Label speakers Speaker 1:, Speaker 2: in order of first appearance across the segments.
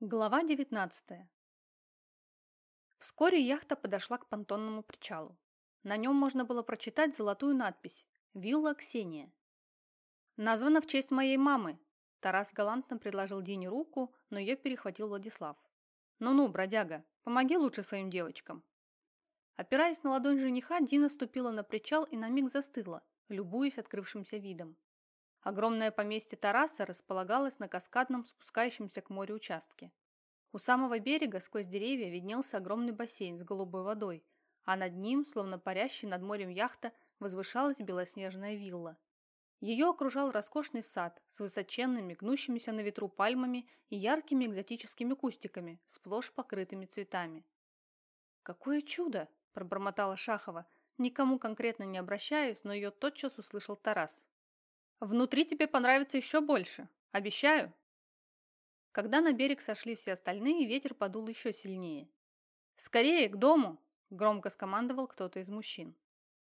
Speaker 1: Глава 19 Вскоре яхта подошла к понтонному причалу. На нем можно было прочитать золотую надпись «Вилла Ксения». «Названа в честь моей мамы», Тарас галантно предложил Дине руку, но ее перехватил Владислав. «Ну-ну, бродяга, помоги лучше своим девочкам». Опираясь на ладонь жениха, Дина ступила на причал и на миг застыла, любуясь открывшимся видом. Огромное поместье Тараса располагалось на каскадном спускающемся к морю участке. У самого берега сквозь деревья виднелся огромный бассейн с голубой водой, а над ним, словно парящий над морем яхта, возвышалась белоснежная вилла. Ее окружал роскошный сад с высоченными, гнущимися на ветру пальмами и яркими экзотическими кустиками, сплошь покрытыми цветами. «Какое чудо!» – пробормотала Шахова, никому конкретно не обращаясь, но ее тотчас услышал Тарас. Внутри тебе понравится еще больше. Обещаю. Когда на берег сошли все остальные, ветер подул еще сильнее. «Скорее, к дому!» – громко скомандовал кто-то из мужчин.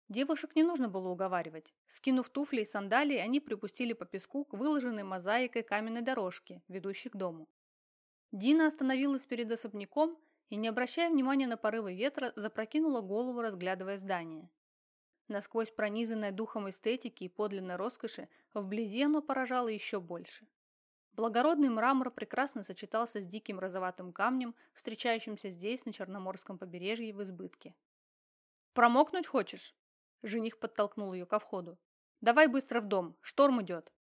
Speaker 1: Девушек не нужно было уговаривать. Скинув туфли и сандалии, они припустили по песку к выложенной мозаикой каменной дорожке, ведущей к дому. Дина остановилась перед особняком и, не обращая внимания на порывы ветра, запрокинула голову, разглядывая здание. Насквозь пронизанное духом эстетики и подлинной роскоши, вблизи оно поражало еще больше. Благородный мрамор прекрасно сочетался с диким розоватым камнем, встречающимся здесь, на Черноморском побережье, в избытке. «Промокнуть хочешь?» Жених подтолкнул ее ко входу. «Давай быстро в дом, шторм идет».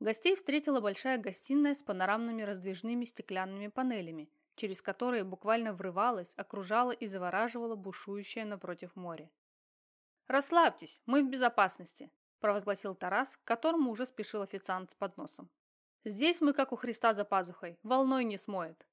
Speaker 1: Гостей встретила большая гостиная с панорамными раздвижными стеклянными панелями, через которые буквально врывалась, окружала и завораживала бушующее напротив море. «Расслабьтесь, мы в безопасности», – провозгласил Тарас, к которому уже спешил официант с подносом. «Здесь мы, как у Христа за пазухой, волной не смоет».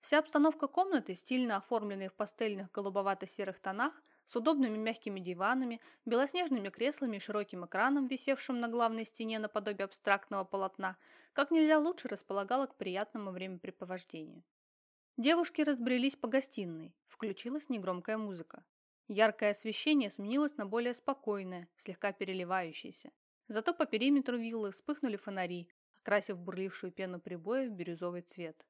Speaker 1: Вся обстановка комнаты, стильно оформленная в пастельных голубовато-серых тонах, с удобными мягкими диванами, белоснежными креслами и широким экраном, висевшим на главной стене наподобие абстрактного полотна, как нельзя лучше располагала к приятному времяпрепровождению. Девушки разбрелись по гостиной, включилась негромкая музыка. Яркое освещение сменилось на более спокойное, слегка переливающееся. Зато по периметру виллы вспыхнули фонари, окрасив бурлившую пену прибоя в бирюзовый цвет.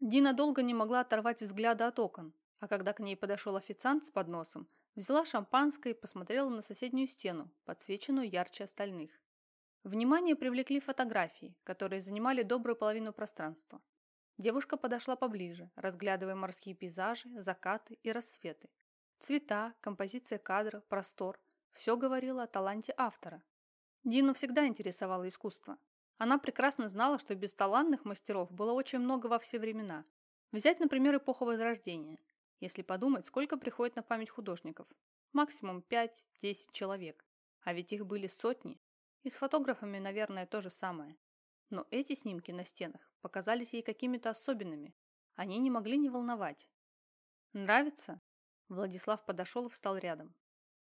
Speaker 1: Дина долго не могла оторвать взгляда от окон, а когда к ней подошел официант с подносом, взяла шампанское и посмотрела на соседнюю стену, подсвеченную ярче остальных. Внимание привлекли фотографии, которые занимали добрую половину пространства. Девушка подошла поближе, разглядывая морские пейзажи, закаты и рассветы. Цвета, композиция кадра, простор – все говорило о таланте автора. Дину всегда интересовало искусство. Она прекрасно знала, что без талантных мастеров было очень много во все времена. Взять, например, эпоху Возрождения. Если подумать, сколько приходит на память художников. Максимум 5-10 человек. А ведь их были сотни. И с фотографами, наверное, то же самое. Но эти снимки на стенах показались ей какими-то особенными. Они не могли не волновать. Нравится? Владислав подошел и встал рядом.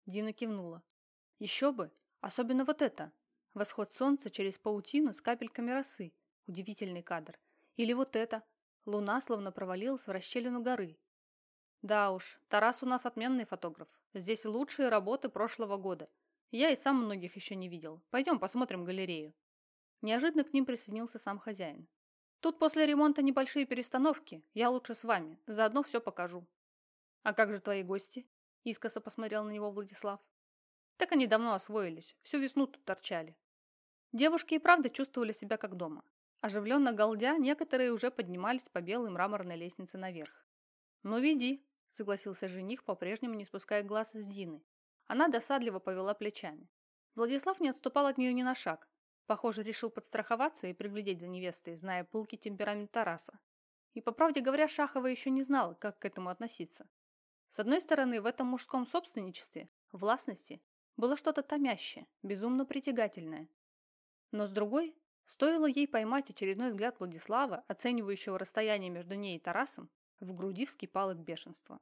Speaker 1: Дина кивнула. Еще бы! Особенно вот это! Восход солнца через паутину с капельками росы. Удивительный кадр. Или вот это. Луна словно провалилась в расщелину горы. Да уж, Тарас у нас отменный фотограф. Здесь лучшие работы прошлого года. Я и сам многих еще не видел. Пойдем посмотрим галерею. Неожиданно к ним присоединился сам хозяин. Тут после ремонта небольшие перестановки. Я лучше с вами. Заодно все покажу. «А как же твои гости?» – искоса посмотрел на него Владислав. «Так они давно освоились, всю весну тут торчали». Девушки и правда чувствовали себя как дома. Оживленно галдя, некоторые уже поднимались по белой мраморной лестнице наверх. «Ну, веди», – согласился жених, по-прежнему не спуская глаз с Дины. Она досадливо повела плечами. Владислав не отступал от нее ни на шаг. Похоже, решил подстраховаться и приглядеть за невестой, зная пылкий темперамент Тараса. И, по правде говоря, Шахова еще не знала, как к этому относиться. С одной стороны, в этом мужском собственничестве, властности, было что-то томящее, безумно притягательное. Но с другой, стоило ей поймать очередной взгляд Владислава, оценивающего расстояние между ней и Тарасом, в груди вскипало бешенство.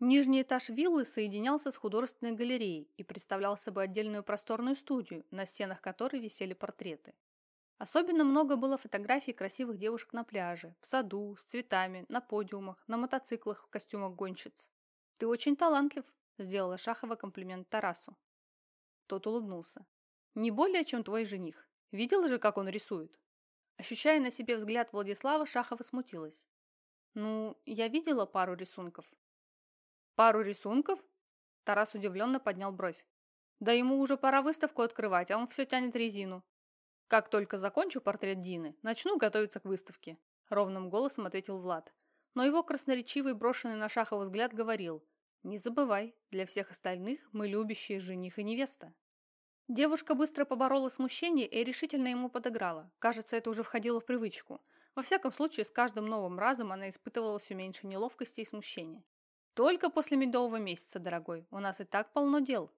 Speaker 1: Нижний этаж виллы соединялся с художественной галереей и представлял собой отдельную просторную студию, на стенах которой висели портреты. Особенно много было фотографий красивых девушек на пляже, в саду, с цветами, на подиумах, на мотоциклах в костюмах гонщиц. «Ты очень талантлив», – сделала Шахова комплимент Тарасу. Тот улыбнулся. «Не более, чем твой жених. Видел же, как он рисует?» Ощущая на себе взгляд Владислава, Шахова смутилась. «Ну, я видела пару рисунков». «Пару рисунков?» Тарас удивленно поднял бровь. «Да ему уже пора выставку открывать, а он все тянет резину. Как только закончу портрет Дины, начну готовиться к выставке», ровным голосом ответил Влад. Но его красноречивый брошенный на Шахова взгляд говорил «Не забывай, для всех остальных мы любящие жених и невеста». Девушка быстро поборола смущение и решительно ему подыграла. Кажется, это уже входило в привычку. Во всяком случае, с каждым новым разом она испытывала все меньше неловкости и смущения. «Только после медового месяца, дорогой, у нас и так полно дел».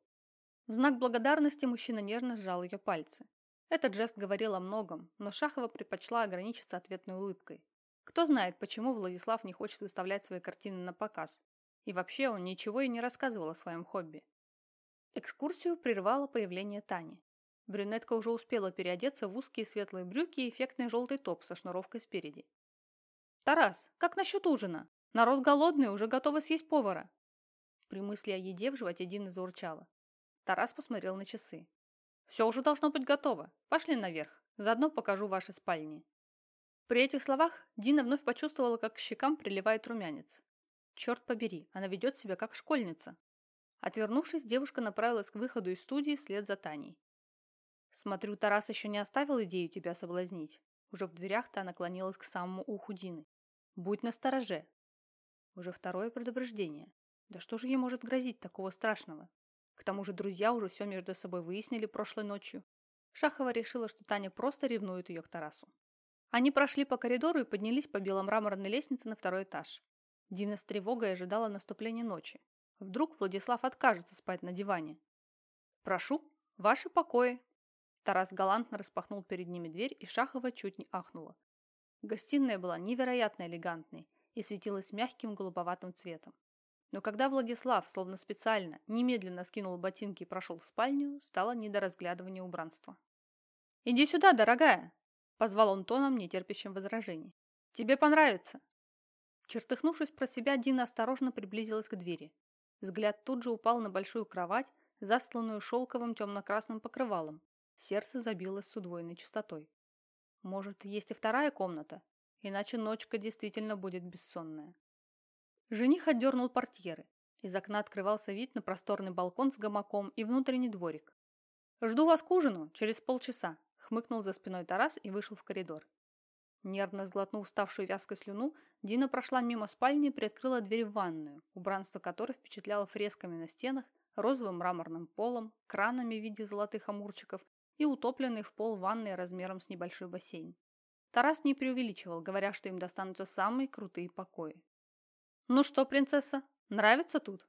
Speaker 1: В знак благодарности мужчина нежно сжал ее пальцы. Этот жест говорил о многом, но Шахова предпочла ограничиться ответной улыбкой. Кто знает, почему Владислав не хочет выставлять свои картины на показ. И вообще он ничего и не рассказывал о своем хобби. Экскурсию прервало появление Тани. Брюнетка уже успела переодеться в узкие светлые брюки и эффектный желтый топ со шнуровкой спереди. «Тарас, как насчет ужина? Народ голодный, уже готовы съесть повара». При мысли о еде в животе Дины заурчала. Тарас посмотрел на часы. «Все уже должно быть готово. Пошли наверх. Заодно покажу ваши спальни». При этих словах Дина вновь почувствовала, как к щекам приливает румянец. Черт побери, она ведет себя как школьница. Отвернувшись, девушка направилась к выходу из студии вслед за Таней. «Смотрю, Тарас еще не оставил идею тебя соблазнить». Уже в дверях та наклонилась к самому уху Дины. «Будь настороже». Уже второе предупреждение. Да что же ей может грозить такого страшного? К тому же друзья уже все между собой выяснили прошлой ночью. Шахова решила, что Таня просто ревнует ее к Тарасу. Они прошли по коридору и поднялись по беломраморной лестнице на второй этаж. Дина с тревогой ожидала наступления ночи. Вдруг Владислав откажется спать на диване. «Прошу, ваши покои!» Тарас галантно распахнул перед ними дверь, и Шахова чуть не ахнула. Гостиная была невероятно элегантной и светилась мягким голубоватым цветом. Но когда Владислав, словно специально, немедленно скинул ботинки и прошел в спальню, стало не до разглядывания убранства. «Иди сюда, дорогая!» – позвал он тоном, нетерпящим возражений. «Тебе понравится!» Чертыхнувшись про себя, Дина осторожно приблизилась к двери. Взгляд тут же упал на большую кровать, застланную шелковым темно-красным покрывалом. Сердце забилось с удвоенной частотой. Может, есть и вторая комната? Иначе ночка действительно будет бессонная. Жених отдернул портьеры. Из окна открывался вид на просторный балкон с гамаком и внутренний дворик. «Жду вас к ужину, через полчаса», — хмыкнул за спиной Тарас и вышел в коридор. Нервно сглотнув ставшую вязкой слюну, Дина прошла мимо спальни и приоткрыла дверь в ванную, убранство которой впечатляло фресками на стенах, розовым мраморным полом, кранами в виде золотых амурчиков и утопленный в пол ванной размером с небольшой бассейн. Тарас не преувеличивал, говоря, что им достанутся самые крутые покои. «Ну что, принцесса, нравится тут?»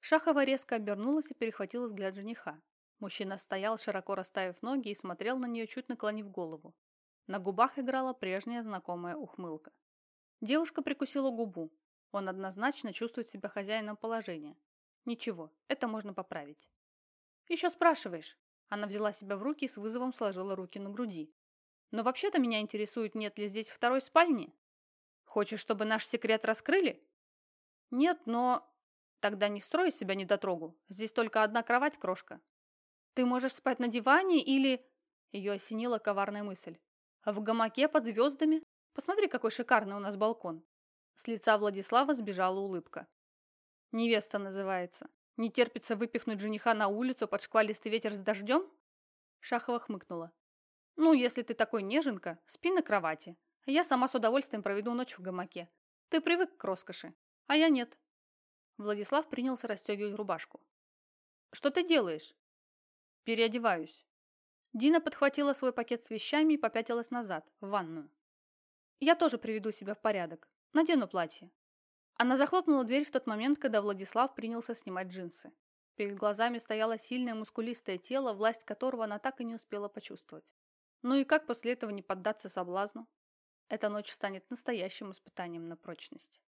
Speaker 1: Шахова резко обернулась и перехватила взгляд жениха. Мужчина стоял, широко расставив ноги, и смотрел на нее, чуть наклонив голову. На губах играла прежняя знакомая ухмылка. Девушка прикусила губу. Он однозначно чувствует себя хозяином положения. Ничего, это можно поправить. «Еще спрашиваешь?» Она взяла себя в руки и с вызовом сложила руки на груди. «Но вообще-то меня интересует, нет ли здесь второй спальни? Хочешь, чтобы наш секрет раскрыли?» «Нет, но...» «Тогда не строй из себя недотрогу. Здесь только одна кровать, крошка. Ты можешь спать на диване или...» Ее осенила коварная мысль. В гамаке под звездами? Посмотри, какой шикарный у нас балкон. С лица Владислава сбежала улыбка. Невеста называется. Не терпится выпихнуть жениха на улицу под шквалистый ветер с дождем? Шахова хмыкнула. Ну, если ты такой неженка, спи на кровати. Я сама с удовольствием проведу ночь в гамаке. Ты привык к роскоши, а я нет. Владислав принялся расстегивать рубашку. Что ты делаешь? Переодеваюсь. Дина подхватила свой пакет с вещами и попятилась назад, в ванную. «Я тоже приведу себя в порядок. Надену платье». Она захлопнула дверь в тот момент, когда Владислав принялся снимать джинсы. Перед глазами стояло сильное мускулистое тело, власть которого она так и не успела почувствовать. Ну и как после этого не поддаться соблазну? Эта ночь станет настоящим испытанием на прочность.